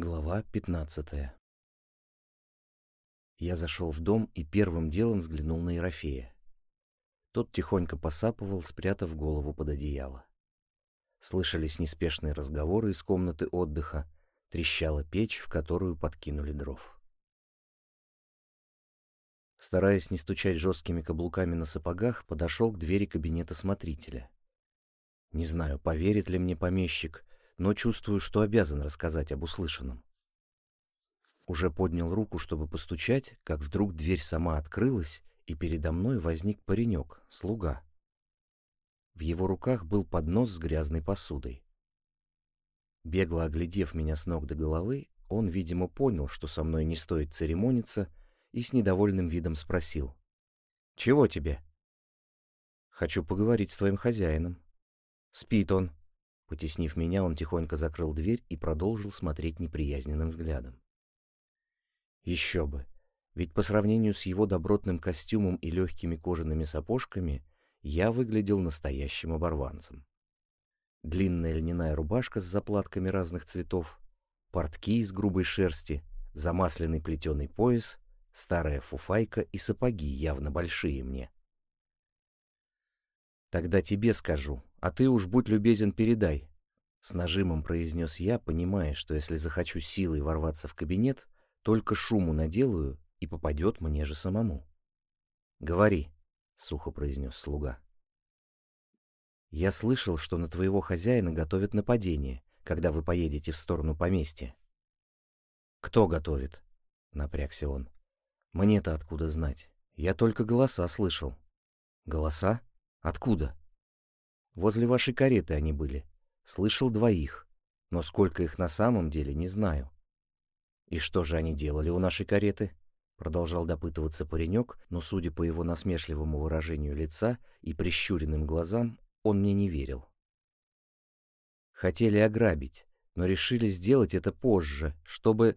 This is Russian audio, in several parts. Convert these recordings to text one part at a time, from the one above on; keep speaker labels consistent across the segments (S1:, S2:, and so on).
S1: Глава 15 Я зашел в дом и первым делом взглянул на Ерофея. Тот тихонько посапывал, спрятав голову под одеяло. Слышались неспешные разговоры из комнаты отдыха, трещала печь, в которую подкинули дров. Стараясь не стучать жесткими каблуками на сапогах, подошел к двери кабинета смотрителя. Не знаю, поверит ли мне помещик, но чувствую, что обязан рассказать об услышанном. Уже поднял руку, чтобы постучать, как вдруг дверь сама открылась, и передо мной возник паренек, слуга. В его руках был поднос с грязной посудой. Бегло оглядев меня с ног до головы, он, видимо, понял, что со мной не стоит церемониться, и с недовольным видом спросил. «Чего тебе?» «Хочу поговорить с твоим хозяином». «Спит он», Потеснив меня, он тихонько закрыл дверь и продолжил смотреть неприязненным взглядом. Еще бы, ведь по сравнению с его добротным костюмом и легкими кожаными сапожками я выглядел настоящим оборванцем. Длинная льняная рубашка с заплатками разных цветов, портки из грубой шерсти, замасленный плетеный пояс, старая фуфайка и сапоги явно большие мне. «Тогда тебе скажу, а ты уж будь любезен передай», — с нажимом произнес я, понимая, что если захочу силой ворваться в кабинет, только шуму наделаю и попадет мне же самому. «Говори», — сухо произнес слуга. «Я слышал, что на твоего хозяина готовят нападение, когда вы поедете в сторону поместья». «Кто готовит?» — напрягся он. «Мне-то откуда знать? Я только голоса слышал». «Голоса? Откуда?» Возле вашей кареты они были. Слышал двоих, но сколько их на самом деле, не знаю. И что же они делали у нашей кареты? Продолжал допытываться паренек, но, судя по его насмешливому выражению лица и прищуренным глазам, он мне не верил. Хотели ограбить, но решили сделать это позже, чтобы...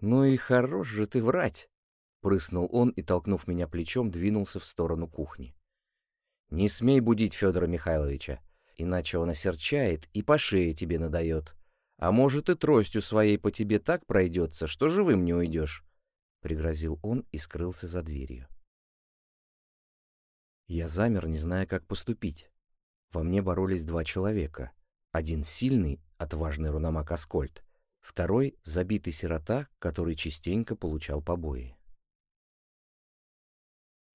S1: «Ну и хорош же ты врать!» — прыснул он и, толкнув меня плечом, двинулся в сторону кухни. Не смей будить Федора Михайловича, иначе он осерчает и по шее тебе надает. А может и тростью своей по тебе так пройдется, что живым не уйдешь. Пригрозил он и скрылся за дверью. Я замер, не зная, как поступить. Во мне боролись два человека. Один сильный, отважный руномак Аскольд, второй — забитый сирота, который частенько получал побои.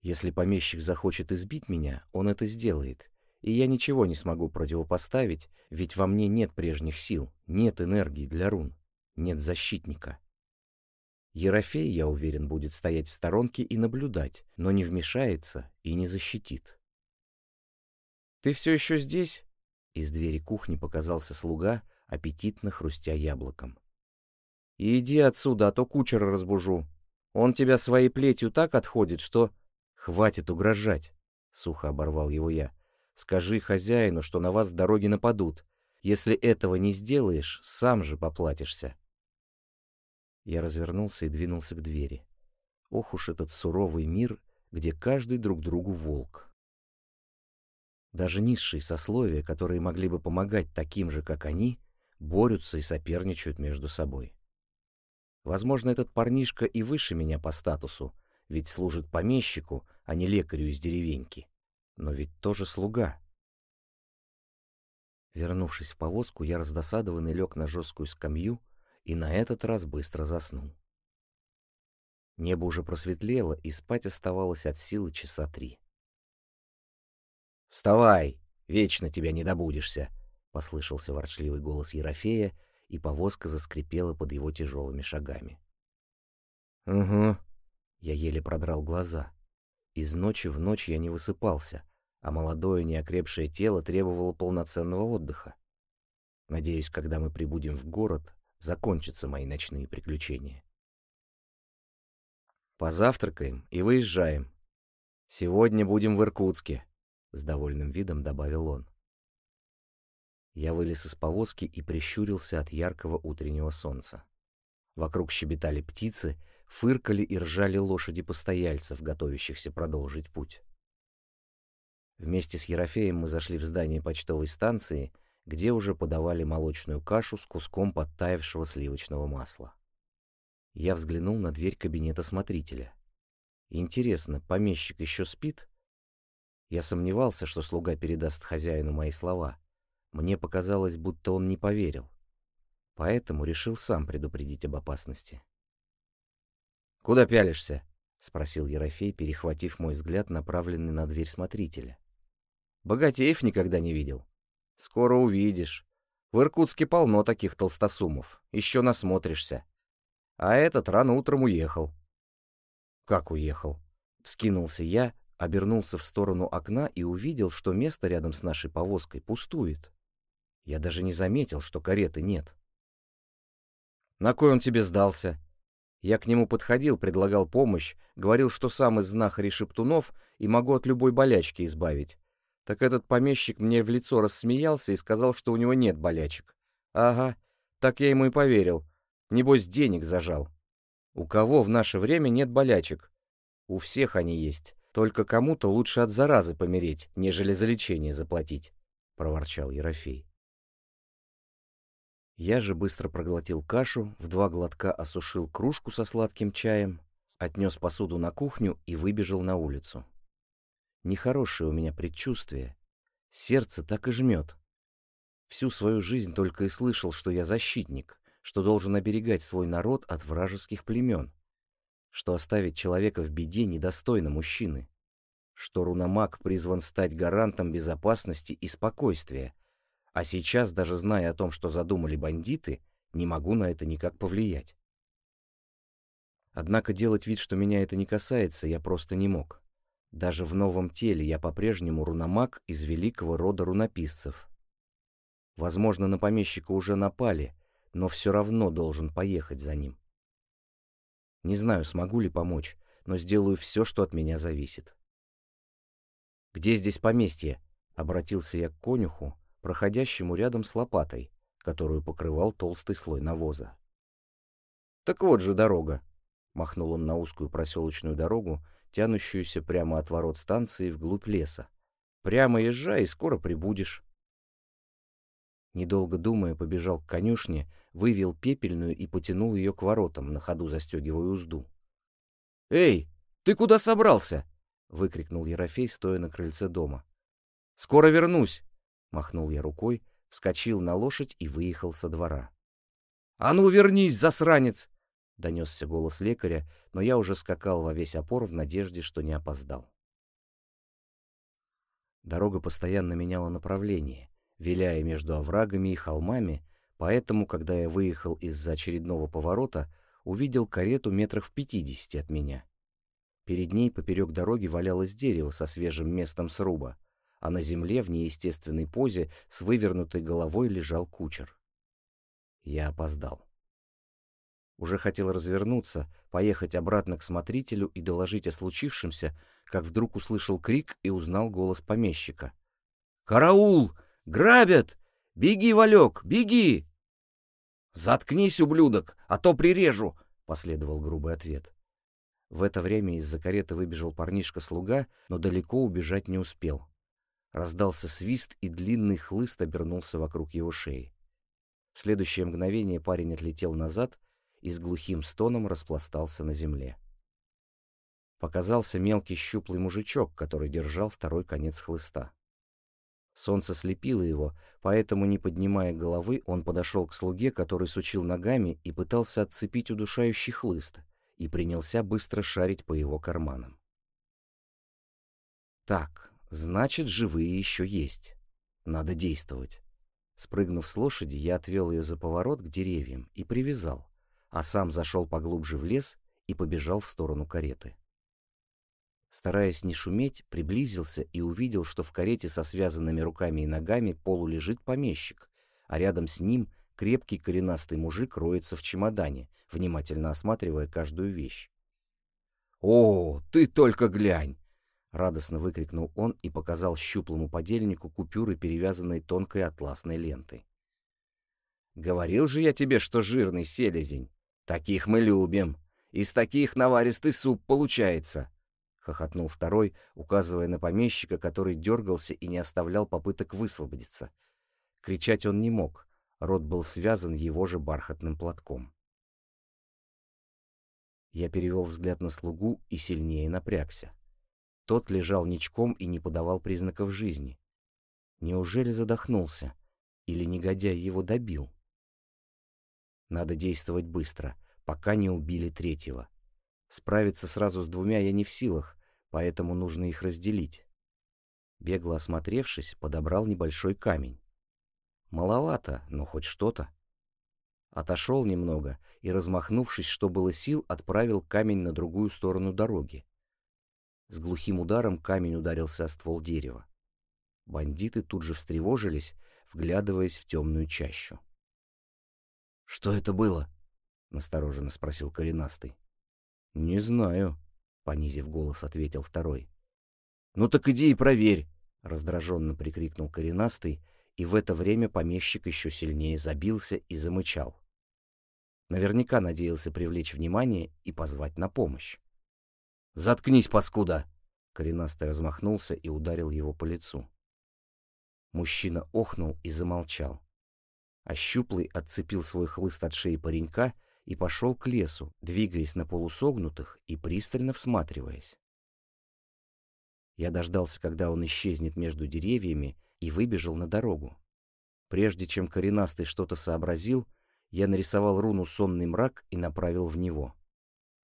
S1: Если помещик захочет избить меня, он это сделает, и я ничего не смогу противопоставить, ведь во мне нет прежних сил, нет энергии для рун, нет защитника. Ерофей, я уверен, будет стоять в сторонке и наблюдать, но не вмешается и не защитит. «Ты все еще здесь?» Из двери кухни показался слуга, аппетитно хрустя яблоком. «Иди отсюда, а то кучера разбужу. Он тебя своей плетью так отходит, что...» «Хватит угрожать!» — сухо оборвал его я. «Скажи хозяину, что на вас с дороги нападут. Если этого не сделаешь, сам же поплатишься». Я развернулся и двинулся к двери. Ох уж этот суровый мир, где каждый друг другу волк. Даже низшие сословия, которые могли бы помогать таким же, как они, борются и соперничают между собой. Возможно, этот парнишка и выше меня по статусу, ведь служит помещику, а не лекарю из деревеньки. Но ведь тоже слуга. Вернувшись в повозку, я раздосадованный лег на жесткую скамью и на этот раз быстро заснул. Небо уже просветлело, и спать оставалось от силы часа три. «Вставай! Вечно тебя не добудешься!» — послышался ворчливый голос Ерофея, и повозка заскрипела под его тяжелыми шагами. «Угу», я еле продрал глаза. Из ночи в ночь я не высыпался, а молодое неокрепшее тело требовало полноценного отдыха. Надеюсь, когда мы прибудем в город, закончатся мои ночные приключения. Позавтракаем и выезжаем. Сегодня будем в Иркутске, — с довольным видом добавил он. Я вылез из повозки и прищурился от яркого утреннего солнца. Вокруг щебетали птицы, фыркали и ржали лошади постояльцев, готовящихся продолжить путь. Вместе с Ерофеем мы зашли в здание почтовой станции, где уже подавали молочную кашу с куском подтаявшего сливочного масла. Я взглянул на дверь кабинета смотрителя. Интересно, помещик еще спит? Я сомневался, что слуга передаст хозяину мои слова. Мне показалось, будто он не поверил. Поэтому решил сам предупредить об опасности. «Куда пялишься?» — спросил Ерофей, перехватив мой взгляд, направленный на дверь смотрителя. «Богатеев никогда не видел. Скоро увидишь. В Иркутске полно таких толстосумов. Еще насмотришься. А этот рано утром уехал». «Как уехал?» — вскинулся я, обернулся в сторону окна и увидел, что место рядом с нашей повозкой пустует. Я даже не заметил, что кареты нет. «На кой он тебе сдался?» Я к нему подходил, предлагал помощь, говорил, что сам из знахарей шептунов и могу от любой болячки избавить. Так этот помещик мне в лицо рассмеялся и сказал, что у него нет болячек. Ага, так я ему и поверил. Небось, денег зажал. У кого в наше время нет болячек? У всех они есть. Только кому-то лучше от заразы помереть, нежели за лечение заплатить, — проворчал Ерофей. Я же быстро проглотил кашу, в два глотка осушил кружку со сладким чаем, отнес посуду на кухню и выбежал на улицу. Нехорошее у меня предчувствие. Сердце так и жмет. Всю свою жизнь только и слышал, что я защитник, что должен оберегать свой народ от вражеских племен, что оставить человека в беде недостойно мужчины, что руномаг призван стать гарантом безопасности и спокойствия, а сейчас, даже зная о том, что задумали бандиты, не могу на это никак повлиять. Однако делать вид, что меня это не касается, я просто не мог. Даже в новом теле я по-прежнему руномаг из великого рода рунописцев. Возможно, на помещика уже напали, но все равно должен поехать за ним. Не знаю, смогу ли помочь, но сделаю все, что от меня зависит. «Где здесь поместье?» — обратился я к конюху, проходящему рядом с лопатой, которую покрывал толстый слой навоза. «Так вот же дорога», — махнул он на узкую проселочную дорогу, тянущуюся прямо от ворот станции вглубь леса. «Прямо езжай, и скоро прибудешь». Недолго думая, побежал к конюшне, вывел пепельную и потянул ее к воротам, на ходу застегивая узду. «Эй, ты куда собрался?» — выкрикнул Ерофей, стоя на крыльце дома. «Скоро вернусь!» Махнул я рукой, вскочил на лошадь и выехал со двора. «А ну вернись, засранец!» — донесся голос лекаря, но я уже скакал во весь опор в надежде, что не опоздал. Дорога постоянно меняла направление, виляя между оврагами и холмами, поэтому, когда я выехал из-за очередного поворота, увидел карету метрах в пятидесяти от меня. Перед ней поперек дороги валялось дерево со свежим местом сруба, а на земле в неестественной позе с вывернутой головой лежал кучер. Я опоздал. Уже хотел развернуться, поехать обратно к смотрителю и доложить о случившемся, как вдруг услышал крик и узнал голос помещика. «Караул! Грабят! Беги, Валек, беги!» «Заткнись, ублюдок, а то прирежу!» — последовал грубый ответ. В это время из-за кареты выбежал парнишка-слуга, но далеко убежать не успел. Раздался свист, и длинный хлыст обернулся вокруг его шеи. В следующее мгновение парень отлетел назад и с глухим стоном распластался на земле. Показался мелкий щуплый мужичок, который держал второй конец хлыста. Солнце слепило его, поэтому, не поднимая головы, он подошел к слуге, который сучил ногами и пытался отцепить удушающий хлыст, и принялся быстро шарить по его карманам. Так, Значит, живые еще есть. Надо действовать. Спрыгнув с лошади, я отвел ее за поворот к деревьям и привязал, а сам зашел поглубже в лес и побежал в сторону кареты. Стараясь не шуметь, приблизился и увидел, что в карете со связанными руками и ногами полулежит помещик, а рядом с ним крепкий коренастый мужик роется в чемодане, внимательно осматривая каждую вещь. «О, ты только глянь! — радостно выкрикнул он и показал щуплому подельнику купюры, перевязанные тонкой атласной лентой. «Говорил же я тебе, что жирный селезень. Таких мы любим. Из таких наваристый суп получается!» — хохотнул второй, указывая на помещика, который дергался и не оставлял попыток высвободиться. Кричать он не мог, рот был связан его же бархатным платком. Я перевел взгляд на слугу и сильнее напрягся. Тот лежал ничком и не подавал признаков жизни. Неужели задохнулся? Или негодяй его добил? Надо действовать быстро, пока не убили третьего. Справиться сразу с двумя я не в силах, поэтому нужно их разделить. Бегло осмотревшись, подобрал небольшой камень. Маловато, но хоть что-то. Отошел немного и, размахнувшись, что было сил, отправил камень на другую сторону дороги. С глухим ударом камень ударился о ствол дерева. Бандиты тут же встревожились, вглядываясь в темную чащу. «Что это было?» — настороженно спросил коренастый. «Не знаю», — понизив голос, ответил второй. «Ну так иди и проверь!» — раздраженно прикрикнул коренастый, и в это время помещик еще сильнее забился и замычал. Наверняка надеялся привлечь внимание и позвать на помощь. «Заткнись, паскуда!» Коренастый размахнулся и ударил его по лицу. Мужчина охнул и замолчал. А Щуплый отцепил свой хлыст от шеи паренька и пошел к лесу, двигаясь на полусогнутых и пристально всматриваясь. Я дождался, когда он исчезнет между деревьями, и выбежал на дорогу. Прежде чем коренастый что-то сообразил, я нарисовал руну «Сонный мрак» и направил в него.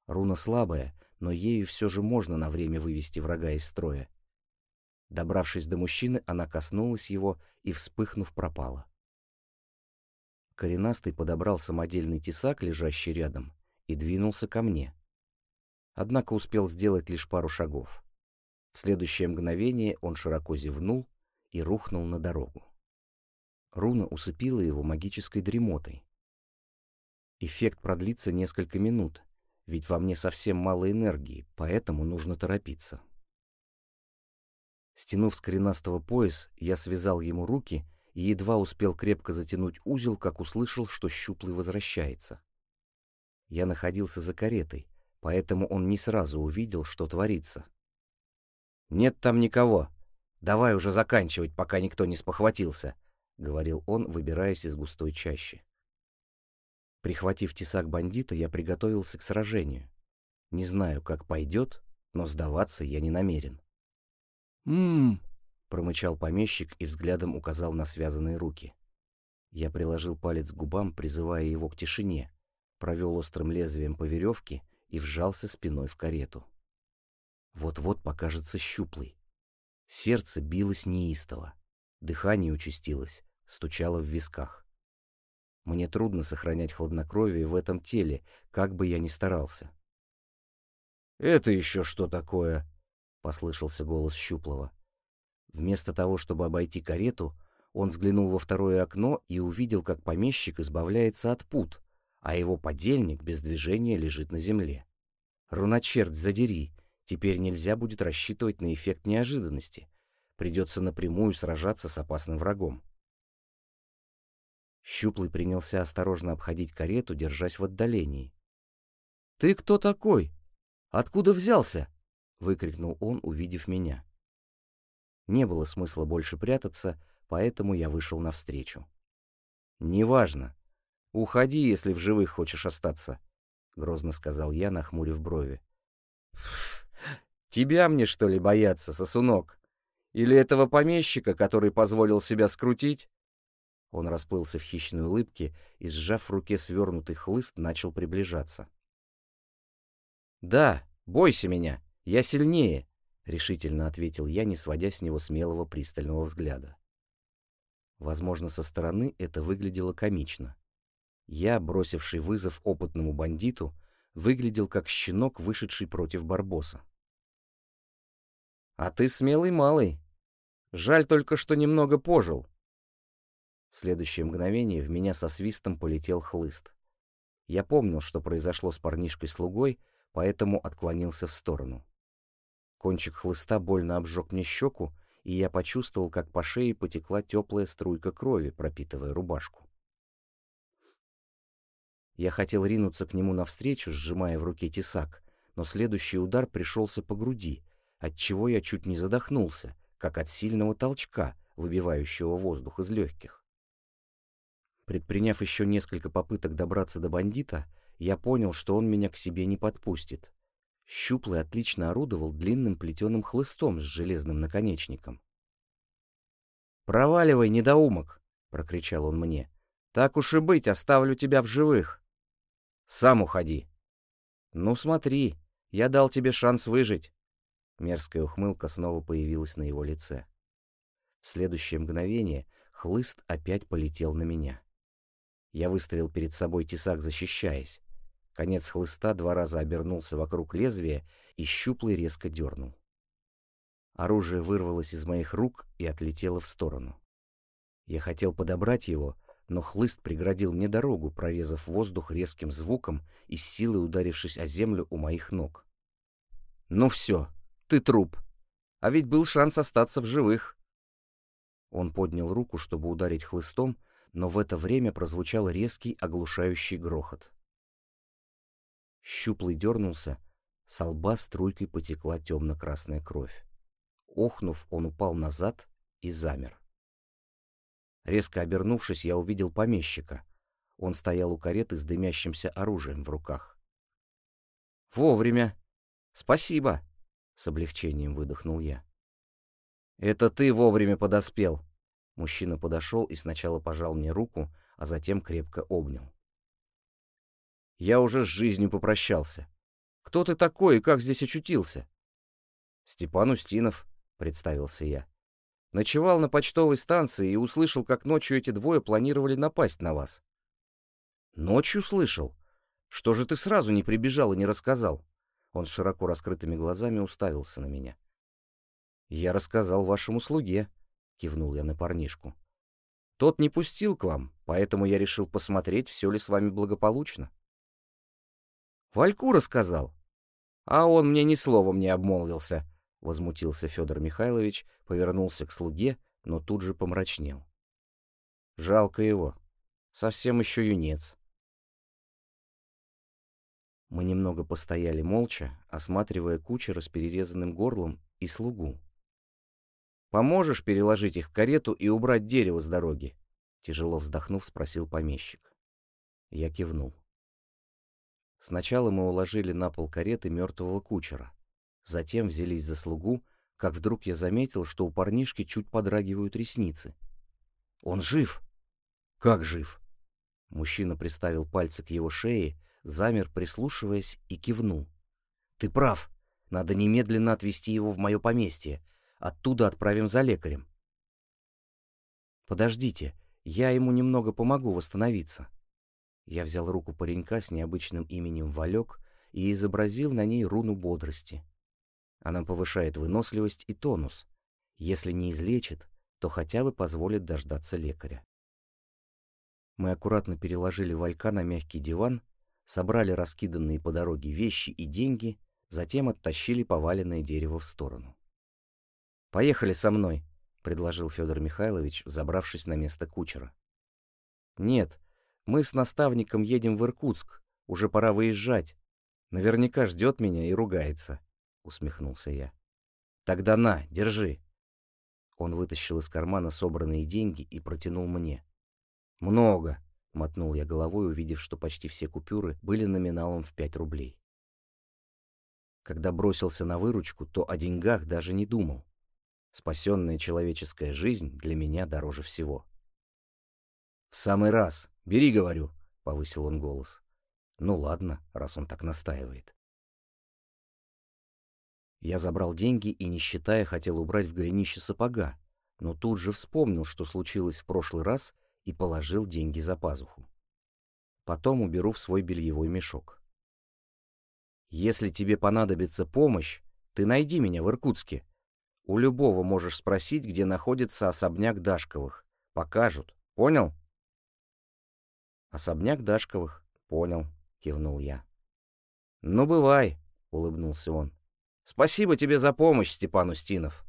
S1: Руна слабая, но ею все же можно на время вывести врага из строя. Добравшись до мужчины, она коснулась его и, вспыхнув, пропала. Коренастый подобрал самодельный тесак, лежащий рядом, и двинулся ко мне. Однако успел сделать лишь пару шагов. В следующее мгновение он широко зевнул и рухнул на дорогу. Руна усыпила его магической дремотой. Эффект продлится несколько минут, ведь во мне совсем мало энергии, поэтому нужно торопиться. Стянув с коренастого пояс, я связал ему руки и едва успел крепко затянуть узел, как услышал, что щуплый возвращается. Я находился за каретой, поэтому он не сразу увидел, что творится. «Нет там никого. Давай уже заканчивать, пока никто не спохватился», — говорил он, выбираясь из густой чащи. Прихватив тесак бандита, я приготовился к сражению. Не знаю, как пойдет, но сдаваться я не намерен. «М-м-м», промычал помещик и взглядом указал на связанные руки. Я приложил палец к губам, призывая его к тишине, провел острым лезвием по веревке и вжался спиной в карету. Вот-вот покажется щуплый. Сердце билось неистово, дыхание участилось, стучало в висках. Мне трудно сохранять хладнокровие в этом теле, как бы я ни старался. «Это еще что такое?» — послышался голос Щуплова. Вместо того, чтобы обойти карету, он взглянул во второе окно и увидел, как помещик избавляется от пут, а его подельник без движения лежит на земле. «Руночерт, задери! Теперь нельзя будет рассчитывать на эффект неожиданности. Придется напрямую сражаться с опасным врагом». Щуплый принялся осторожно обходить карету, держась в отдалении. «Ты кто такой? Откуда взялся?» — выкрикнул он, увидев меня. Не было смысла больше прятаться, поэтому я вышел навстречу. «Неважно. Уходи, если в живых хочешь остаться», — грозно сказал я, нахмурив брови. «Тебя мне, что ли, бояться, сосунок? Или этого помещика, который позволил себя скрутить?» Он расплылся в хищной улыбке и, сжав в руке свернутый хлыст, начал приближаться. «Да, бойся меня, я сильнее», — решительно ответил я, не сводя с него смелого пристального взгляда. Возможно, со стороны это выглядело комично. Я, бросивший вызов опытному бандиту, выглядел как щенок, вышедший против Барбоса. «А ты смелый малый. Жаль только, что немного пожил», следующее мгновение в меня со свистом полетел хлыст. Я помнил, что произошло с парнишкой-слугой, поэтому отклонился в сторону. Кончик хлыста больно обжег мне щеку, и я почувствовал, как по шее потекла теплая струйка крови, пропитывая рубашку. Я хотел ринуться к нему навстречу, сжимая в руке тесак, но следующий удар пришелся по груди, отчего я чуть не задохнулся, как от сильного толчка, выбивающего воздух из легких. Предприняв еще несколько попыток добраться до бандита, я понял, что он меня к себе не подпустит. Щуплый отлично орудовал длинным плетеным хлыстом с железным наконечником. «Проваливай, недоумок!» — прокричал он мне. «Так уж и быть, оставлю тебя в живых. Сам уходи». «Ну смотри, я дал тебе шанс выжить». Мерзкая ухмылка снова появилась на его лице. В следующее мгновение хлыст опять полетел на меня. Я выставил перед собой тесак, защищаясь. Конец хлыста два раза обернулся вокруг лезвия, и щуплый резко дернул. Оружие вырвалось из моих рук и отлетело в сторону. Я хотел подобрать его, но хлыст преградил мне дорогу, прорезав воздух резким звуком и с силой ударившись о землю у моих ног. «Ну все, ты труп. А ведь был шанс остаться в живых». Он поднял руку, чтобы ударить хлыстом, но в это время прозвучал резкий оглушающий грохот. Щуплый дернулся, с лба струйкой потекла темно-красная кровь. Охнув, он упал назад и замер. Резко обернувшись, я увидел помещика. Он стоял у кареты с дымящимся оружием в руках. «Вовремя! Спасибо!» — с облегчением выдохнул я. «Это ты вовремя подоспел!» Мужчина подошел и сначала пожал мне руку, а затем крепко обнял. Я уже с жизнью попрощался. Кто ты такой и как здесь очутился? Степан Устинов, представился я. Ночевал на почтовой станции и услышал, как ночью эти двое планировали напасть на вас. Ночью слышал? Что же ты сразу не прибежал и не рассказал? Он широко раскрытыми глазами уставился на меня. Я рассказал вашему слуге, кивнул я на парнишку. Тот не пустил к вам, поэтому я решил посмотреть, все ли с вами благополучно. Вальку рассказал. А он мне ни словом не обмолвился, — возмутился Федор Михайлович, повернулся к слуге, но тут же помрачнел. Жалко его. Совсем еще юнец. Мы немного постояли молча, осматривая кучера с перерезанным горлом и слугу. «Поможешь переложить их в карету и убрать дерево с дороги?» Тяжело вздохнув, спросил помещик. Я кивнул. Сначала мы уложили на пол кареты мертвого кучера. Затем взялись за слугу, как вдруг я заметил, что у парнишки чуть подрагивают ресницы. «Он жив!» «Как жив?» Мужчина приставил пальцы к его шее, замер, прислушиваясь, и кивнул. «Ты прав. Надо немедленно отвезти его в мое поместье. Оттуда отправим за лекарем». «Подождите, я ему немного помогу восстановиться». Я взял руку паренька с необычным именем Валек и изобразил на ней руну бодрости. Она повышает выносливость и тонус. Если не излечит, то хотя бы позволит дождаться лекаря. Мы аккуратно переложили Валька на мягкий диван, собрали раскиданные по дороге вещи и деньги, затем оттащили поваленное дерево в сторону. «Поехали со мной», — предложил Федор Михайлович, забравшись на место кучера. «Нет, мы с наставником едем в Иркутск. Уже пора выезжать. Наверняка ждет меня и ругается», — усмехнулся я. «Тогда на, держи». Он вытащил из кармана собранные деньги и протянул мне. «Много», — мотнул я головой, увидев, что почти все купюры были номиналом в пять рублей. Когда бросился на выручку, то о деньгах даже не думал. Спасенная человеческая жизнь для меня дороже всего. «В самый раз. Бери, говорю», — повысил он голос. «Ну ладно, раз он так настаивает». Я забрал деньги и, не считая, хотел убрать в голенище сапога, но тут же вспомнил, что случилось в прошлый раз, и положил деньги за пазуху. Потом уберу в свой бельевой мешок. «Если тебе понадобится помощь, ты найди меня в Иркутске. У любого можешь спросить, где находится особняк Дашковых. Покажут. Понял?» Особняк Дашковых. Понял, кивнул я. Ну, бывай, улыбнулся он. Спасибо тебе за помощь, Степан Устинов.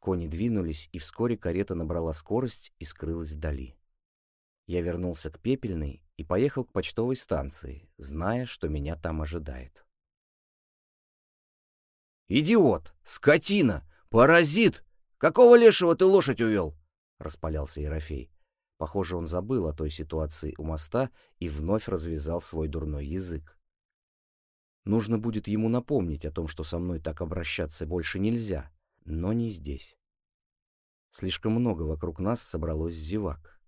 S1: Кони двинулись, и вскоре карета набрала скорость и скрылась вдали. Я вернулся к Пепельной и поехал к почтовой станции, зная, что меня там ожидает. «Идиот! Скотина! Паразит! Какого лешего ты лошадь увел?» — распалялся Ерофей. Похоже, он забыл о той ситуации у моста и вновь развязал свой дурной язык. Нужно будет ему напомнить о том, что со мной так обращаться больше нельзя, но не здесь. Слишком много вокруг нас собралось зевак.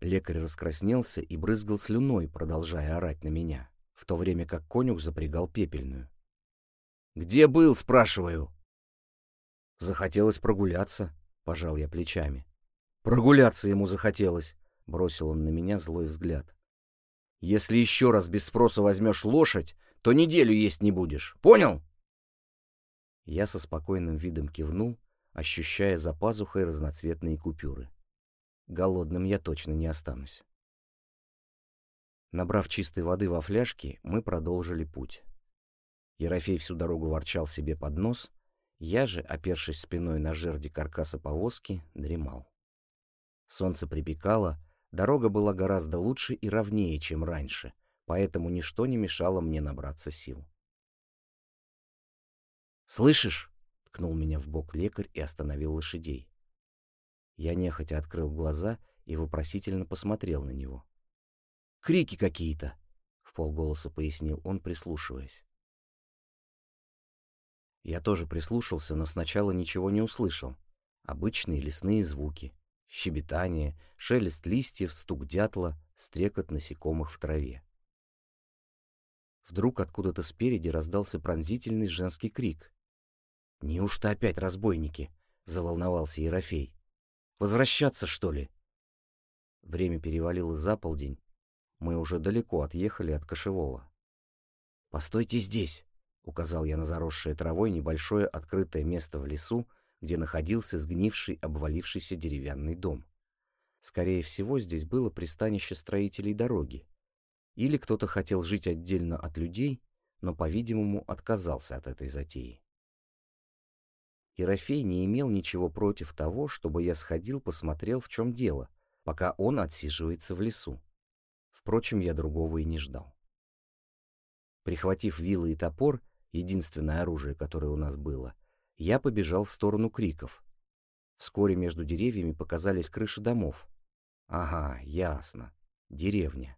S1: Лекарь раскраснелся и брызгал слюной, продолжая орать на меня, в то время как конюх запрягал пепельную. «Где был?» — спрашиваю. «Захотелось прогуляться», — пожал я плечами. «Прогуляться ему захотелось», — бросил он на меня злой взгляд. «Если еще раз без спроса возьмешь лошадь, то неделю есть не будешь. Понял?» Я со спокойным видом кивнул, ощущая за пазухой разноцветные купюры. Голодным я точно не останусь. Набрав чистой воды во фляжке, мы продолжили путь. Ерофей всю дорогу ворчал себе под нос, я же, опершись спиной на жерди каркаса повозки, дремал. Солнце припекало, дорога была гораздо лучше и ровнее, чем раньше, поэтому ничто не мешало мне набраться сил. «Слышишь?» — ткнул меня в бок лекарь и остановил лошадей. Я нехотя открыл глаза и вопросительно посмотрел на него. «Крики какие-то!» — в полголоса пояснил он, прислушиваясь. Я тоже прислушался, но сначала ничего не услышал. Обычные лесные звуки щебетание, шелест листьев, стук дятла, стрекот насекомых в траве. Вдруг откуда-то спереди раздался пронзительный женский крик. «Неужто опять разбойники?» — заволновался Ерофей. «Возвращаться, что ли?» Время перевалило за полдень. Мы уже далеко отъехали от Кошевого. «Постойте здесь!» — указал я на заросшее травой небольшое открытое место в лесу, где находился сгнивший, обвалившийся деревянный дом. Скорее всего, здесь было пристанище строителей дороги. Или кто-то хотел жить отдельно от людей, но, по-видимому, отказался от этой затеи. Ерофей не имел ничего против того, чтобы я сходил, посмотрел, в чем дело, пока он отсиживается в лесу. Впрочем, я другого и не ждал. Прихватив вилы и топор, единственное оружие, которое у нас было, я побежал в сторону криков. Вскоре между деревьями показались крыши домов. Ага, ясно. Деревня.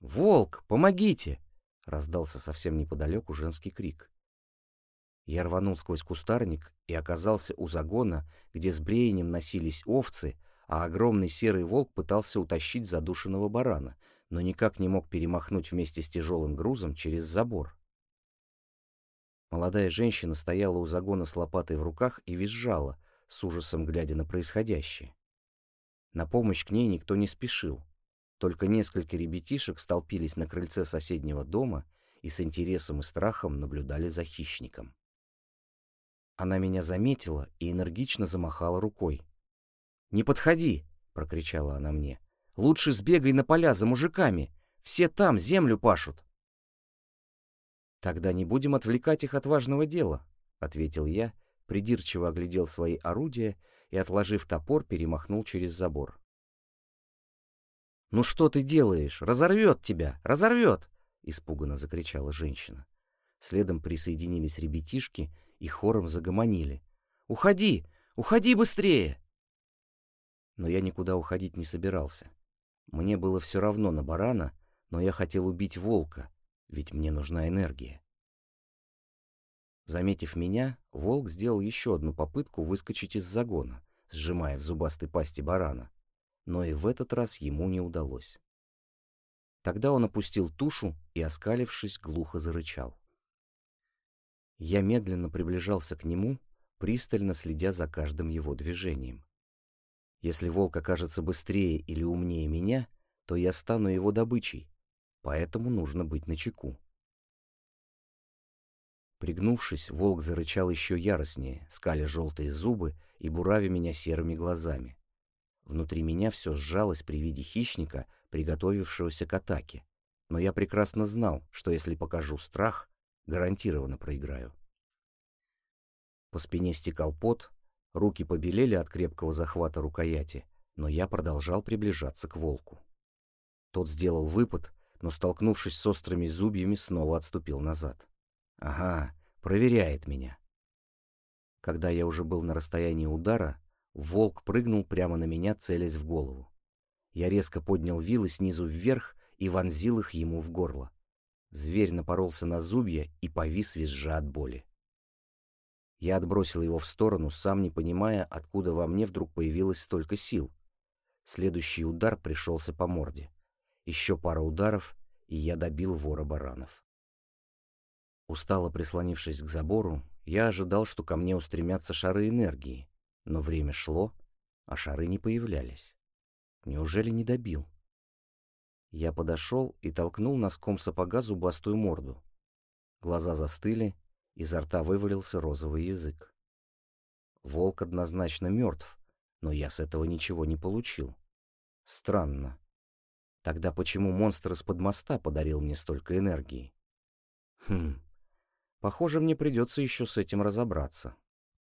S1: «Волк, помогите!» — раздался совсем неподалеку женский крик. Я рванул сквозь кустарник и оказался у загона, где с бреянием носились овцы, а огромный серый волк пытался утащить задушенного барана, но никак не мог перемахнуть вместе с тяжелым грузом через забор. Молодая женщина стояла у загона с лопатой в руках и визжала, с ужасом глядя на происходящее. На помощь к ней никто не спешил. Только несколько ребятишек столпились на крыльце соседнего дома и с интересом и страхом наблюдали за хищником. Она меня заметила и энергично замахала рукой. «Не подходи!» — прокричала она мне. «Лучше сбегай на поля за мужиками! Все там землю пашут!» «Тогда не будем отвлекать их от важного дела», — ответил я, придирчиво оглядел свои орудия и, отложив топор, перемахнул через забор. «Ну что ты делаешь? Разорвет тебя! Разорвет!» — испуганно закричала женщина. Следом присоединились ребятишки и хором загомонили. «Уходи! Уходи быстрее!» Но я никуда уходить не собирался. Мне было все равно на барана, но я хотел убить волка, ведь мне нужна энергия. Заметив меня, волк сделал еще одну попытку выскочить из загона, сжимая в зубастой пасти барана, но и в этот раз ему не удалось. Тогда он опустил тушу и, оскалившись, глухо зарычал. Я медленно приближался к нему, пристально следя за каждым его движением. Если волк окажется быстрее или умнее меня, то я стану его добычей, поэтому нужно быть начеку. Пригнувшись, волк зарычал еще яростнее, скаля желтые зубы и буравя меня серыми глазами. Внутри меня все сжалось при виде хищника, приготовившегося к атаке. Но я прекрасно знал, что если покажу страх, гарантированно проиграю. По спине стекал пот, руки побелели от крепкого захвата рукояти, но я продолжал приближаться к волку. Тот сделал выпад, но, столкнувшись с острыми зубьями, снова отступил назад. «Ага, проверяет меня». Когда я уже был на расстоянии удара, Волк прыгнул прямо на меня, целясь в голову. Я резко поднял вилы снизу вверх и вонзил их ему в горло. Зверь напоролся на зубья и повис визжа от боли. Я отбросил его в сторону, сам не понимая, откуда во мне вдруг появилось столько сил. Следующий удар пришелся по морде. Еще пара ударов, и я добил вора баранов. Устало прислонившись к забору, я ожидал, что ко мне устремятся шары энергии, но время шло, а шары не появлялись. Неужели не добил? Я подошел и толкнул носком сапога зубастую морду. Глаза застыли, изо рта вывалился розовый язык. Волк однозначно мертв, но я с этого ничего не получил. Странно. Тогда почему монстр из-под моста подарил мне столько энергии? Хм, похоже, мне придется еще с этим разобраться.